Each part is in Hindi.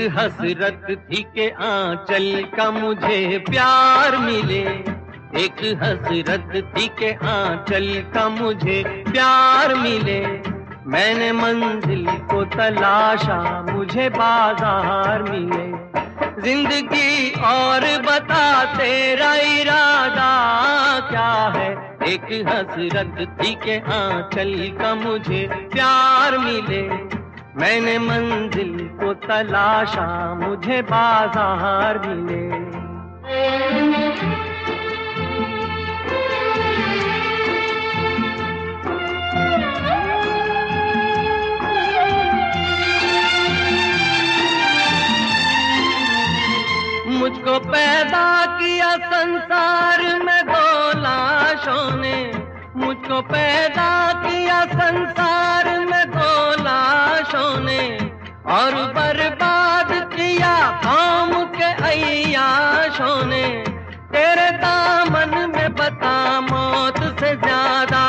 हसरत थी के आंचल का मुझे प्यार मिले। एक हसरत थी के आंचल का मुझे प्यार मिले। मैंने मंजिल को तलाशा, मुझे बाज़ार मिले। ज़िंदगी और बता, तेरा इरादा क्या है? एक हसरत थी के आंचल का मुझे प्यार मिले। मैंने मंजिल को तलाशा, मुझे बाज़ार मिले। मुझको पैदा किया संसार में दो लाशों ने। मुझको पैदा किया संसार में दो लाशों ने और बर्बाद किया काम के अयाशों ने तेरे दामन में बता मौत से ज़्यादा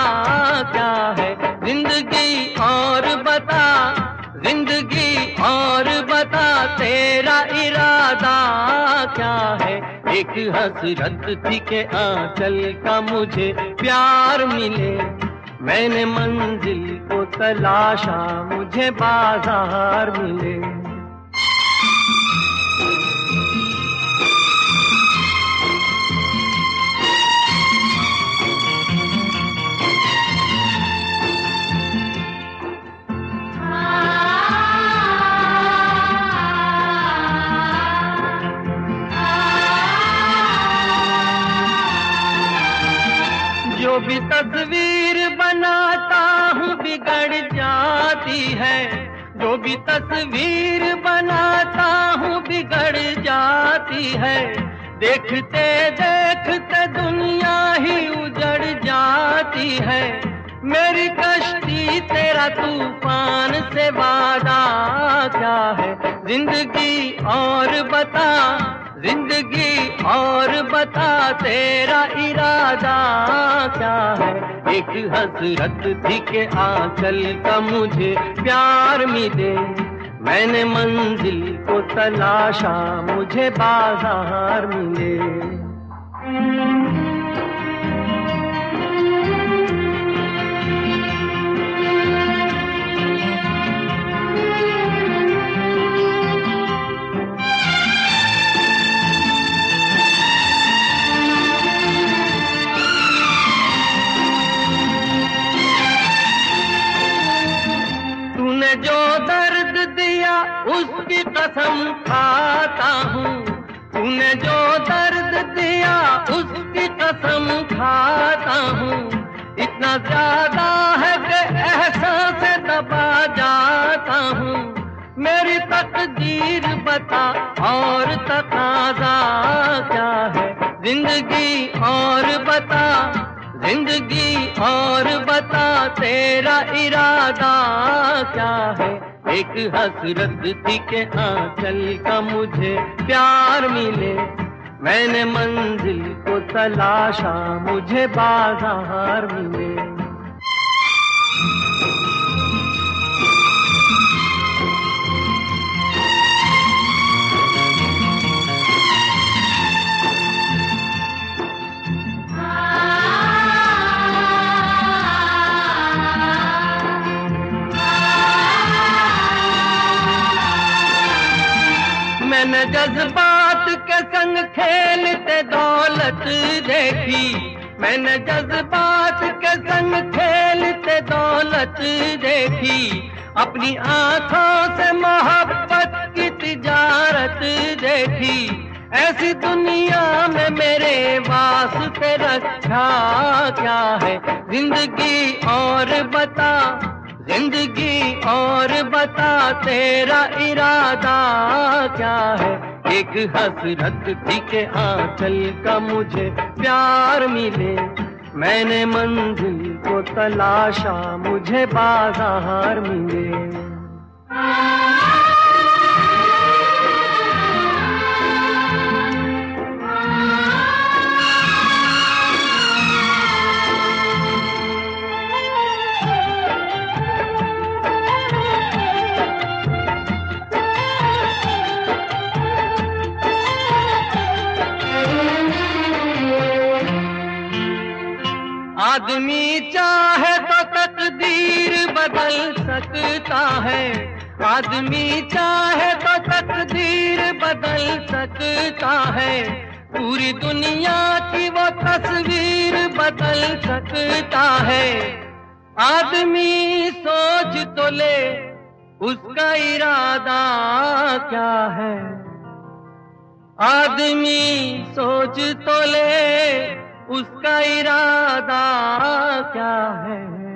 क्या है? ज़िंदगी और बता, ज़िंदगी और बता, तेरा इरादा क्या है? एक हसरत थी के आंचल का मुझे प्यार मिले। मैंने मंजिल को तलाशा मुझे बाज़ार मिले। जो भी जाती है, जो भी तस्वीर बनाता हूँ बिगड़ जाती है। देखते देखते दुनिया ही उजड़ जाती है। मेरी कश्ती तेरा तूफ़ान से वादा क्या है? ज़िंदगी और बता। ज़िंदगी और बता तेरा इरादा क्या है? एक हसरत थी के आंचल का मुझे प्यार मिले। मैंने मंजिल को तलाशा, मुझे बाज़ार मिले। उसकी कसम खाता हूँ। तूने जो दर्द दिया, उसकी कसम खाता हूँ। इतना ज़्यादा है कि एहसास दबा जाता हूँ। मेरी तकदीर बता, और तकाजा क्या है? ज़िंदगी और बता, ज़िंदगी और बता, तेरा इरादा क्या है? एक हसरत थी के आंचल का मुझे प्यार मिले। मैंने मंजिल को तलाशा, मुझे बाज़ार मिले। जज्बात के संग खेलते दौलत देखी। मैंने जज्बात के संग खेलते दौलत देखी। अपनी आँखों से मोहब्बत की तिजारत देखी। ऐसी दुनिया में मेरे वास्ते रखा क्या है? ज़िंदगी और बता। ज़िंदगी और बता तेरा इरादा क्या है? एक हसरत थी के आंचल का मुझे प्यार मिले। मैंने मंजिल को तलाशा, मुझे बाज़ार मिले। आदमी चाहे तो तकदीर बदल सकता है। आदमी चाहे तो तकदीर बदल सकता है। पूरी दुनिया की वो तस्वीर बदल सकता है। आदमी सोच तो ले, उसका इरादा क्या है? आदमी सोच तो ले उसका इरादा क्या है?